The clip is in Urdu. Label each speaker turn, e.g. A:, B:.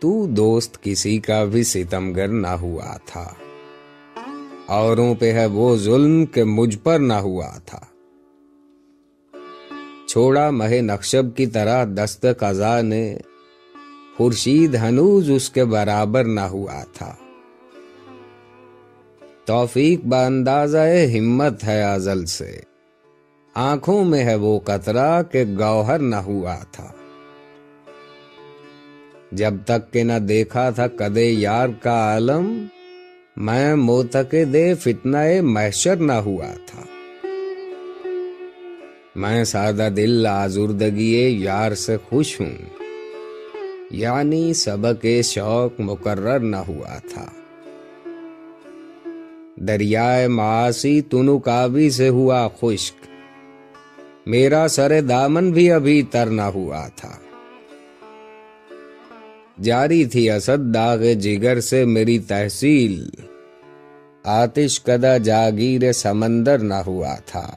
A: تو دوست کسی کا بھی ستمگر نہ ہوا تھا۔ اوروں پہ ہے وہ ظلم کہ مجھ پر نہ ہوا تھا۔ چھوڑا مہ نقشب کی طرح دست قضا نے۔ خورشید ہنوز اس کے برابر نہ ہوا تھا۔ توفیق باندازہ ہمت ہے ازل سے۔ آنکھوں میں ہے وہ قطرہ کہ گوہر نہ ہوا تھا۔ جب تک کہ نہ دیکھا تھا کدے یار کا عالم، میں موتک دے فتنہ محشر نہ ہوا تھا۔ میں سادہ دل آزردگی یار سے خوش ہوں یعنی سبق شوق مقرر نہ ہوا تھا۔ دریائے معاشی تنو کابی سے ہوا خشک، میرا سر دامن بھی ابھی تر نہ ہوا تھا۔ جاری تھی اسد داغ جگر سے میری تحصیل۔ آتش کدا جاگیر سمندر نہ ہوا تھا۔